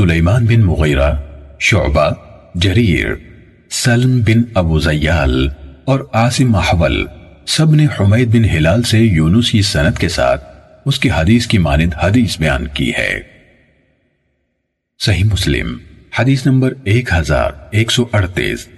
سلیمان بن مغیرہ، شعبہ، جریر، سلم بن ابو زیال اور عاصم محول سب نے حمید بن ہلال سے یونس کی سنت کے ساتھ اس کی حدیث کی مانند حدیث بیان کی ہے۔ صحیح مسلم، حدیث نمبر ایک ہزار ایک سو اڑتیس۔